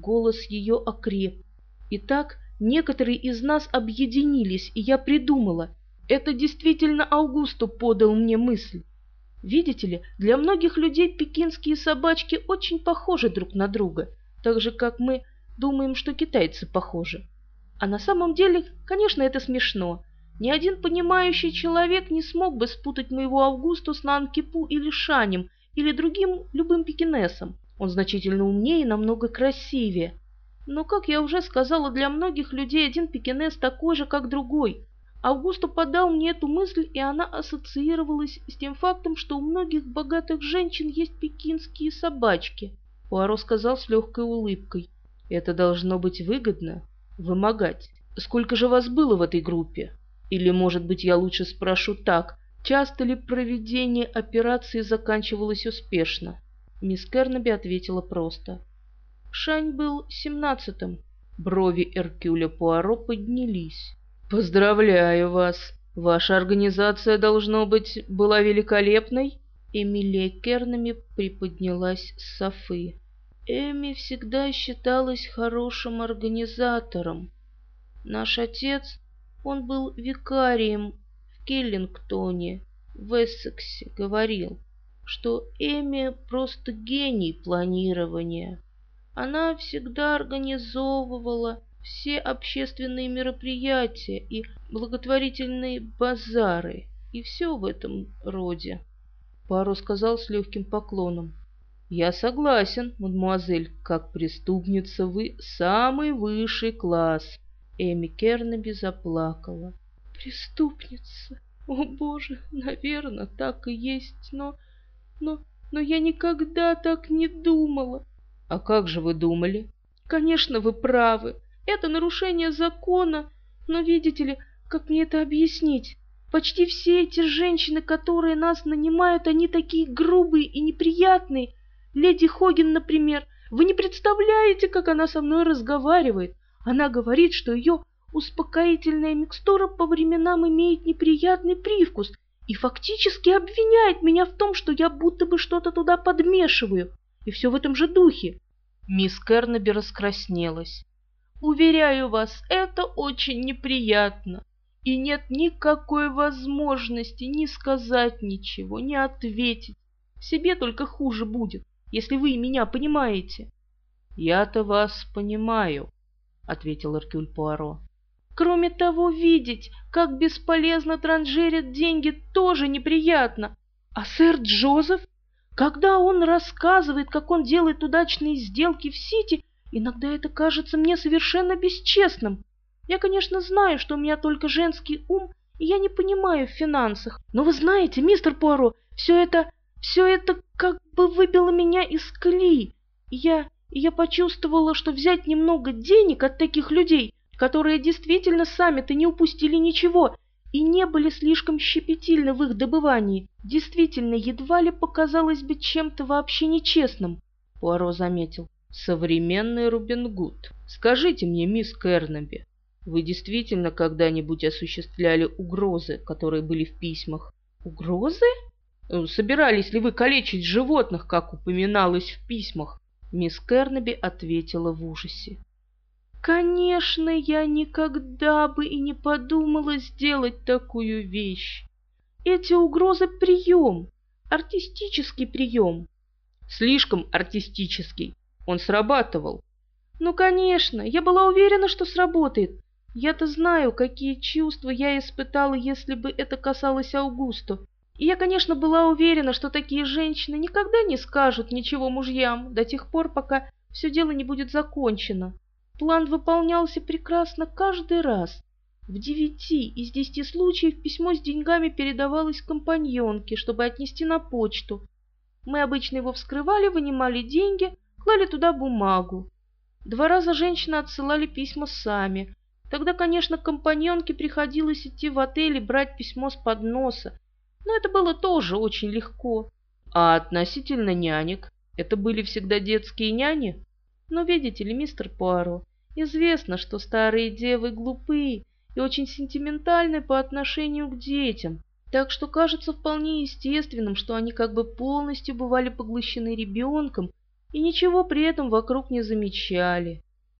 Голос ее окреп. Итак, некоторые из нас объединились, и я придумала. Это действительно Аугусто подал мне мысль. Видите ли, для многих людей пекинские собачки очень похожи друг на друга, так же, как мы думаем, что китайцы похожи. А на самом деле, конечно, это смешно. Ни один понимающий человек не смог бы спутать моего Августу с Нанкипу или Шанем, или другим любым пекинесом. Он значительно умнее и намного красивее. Но, как я уже сказала, для многих людей один пекинес такой же, как другой. Августо подал мне эту мысль, и она ассоциировалась с тем фактом, что у многих богатых женщин есть пекинские собачки. Пуаро сказал с легкой улыбкой. Это должно быть выгодно. Вымогать. Сколько же вас было в этой группе? Или, может быть, я лучше спрошу так, часто ли проведение операции заканчивалось успешно? Мисс Кернеби ответила просто. Шань был семнадцатым. Брови Эркюля Пуаро поднялись. «Поздравляю вас! Ваша организация, должно быть, была великолепной?» Эмилия Кернами приподнялась с Софы. Эми всегда считалась хорошим организатором. Наш отец он был викарием в Келлингтоне, в Эссексе, говорил, что Эми просто гений планирования. Она всегда организовывала все общественные мероприятия и благотворительные базары, и все в этом роде. Пару сказал с легким поклоном. «Я согласен, мадемуазель, как преступница вы самый высший класс. Эми Кернеби заплакала. «Преступница! О, Боже, наверное, так и есть, но... но... но я никогда так не думала!» «А как же вы думали?» «Конечно, вы правы. Это нарушение закона, но видите ли, как мне это объяснить? Почти все эти женщины, которые нас нанимают, они такие грубые и неприятные. Леди Хоген, например. Вы не представляете, как она со мной разговаривает. Она говорит, что ее успокоительная микстура по временам имеет неприятный привкус и фактически обвиняет меня в том, что я будто бы что-то туда подмешиваю. И все в этом же духе. Мисс Кернеби раскраснелась. Уверяю вас, это очень неприятно. И нет никакой возможности ни сказать ничего, ни ответить. Себе только хуже будет, если вы меня понимаете. Я-то вас понимаю, — ответил Эркюль Пуаро. «Кроме того, видеть, как бесполезно транжирят деньги, тоже неприятно. А сэр Джозеф, когда он рассказывает, как он делает удачные сделки в Сити, иногда это кажется мне совершенно бесчестным. Я, конечно, знаю, что у меня только женский ум, и я не понимаю в финансах. Но вы знаете, мистер Пуаро, все это, все это как бы выбило меня из колеи. Я и я почувствовала, что взять немного денег от таких людей, которые действительно сами-то не упустили ничего и не были слишком щепетильны в их добывании, действительно едва ли показалось бы чем-то вообще нечестным, — Пуаро заметил. «Современный Рубин Гуд. Скажите мне, мисс Кернеби, вы действительно когда-нибудь осуществляли угрозы, которые были в письмах?» «Угрозы?» «Собирались ли вы калечить животных, как упоминалось в письмах?» Мисс Кернеби ответила в ужасе. «Конечно, я никогда бы и не подумала сделать такую вещь. Эти угрозы — прием, артистический прием». «Слишком артистический. Он срабатывал». «Ну, конечно, я была уверена, что сработает. Я-то знаю, какие чувства я испытала, если бы это касалось Аугусто. И я, конечно, была уверена, что такие женщины никогда не скажут ничего мужьям до тех пор, пока все дело не будет закончено. План выполнялся прекрасно каждый раз. В девяти из десяти случаев письмо с деньгами передавалось компаньонке, чтобы отнести на почту. Мы обычно его вскрывали, вынимали деньги, клали туда бумагу. Два раза женщины отсылали письма сами. Тогда, конечно, компаньонке приходилось идти в отель и брать письмо с подноса, но это было тоже очень легко. А относительно нянек, это были всегда детские няни? Но видите ли, мистер Пуаро, известно, что старые девы глупые и очень сентиментальны по отношению к детям, так что кажется вполне естественным, что они как бы полностью бывали поглощены ребенком и ничего при этом вокруг не замечали.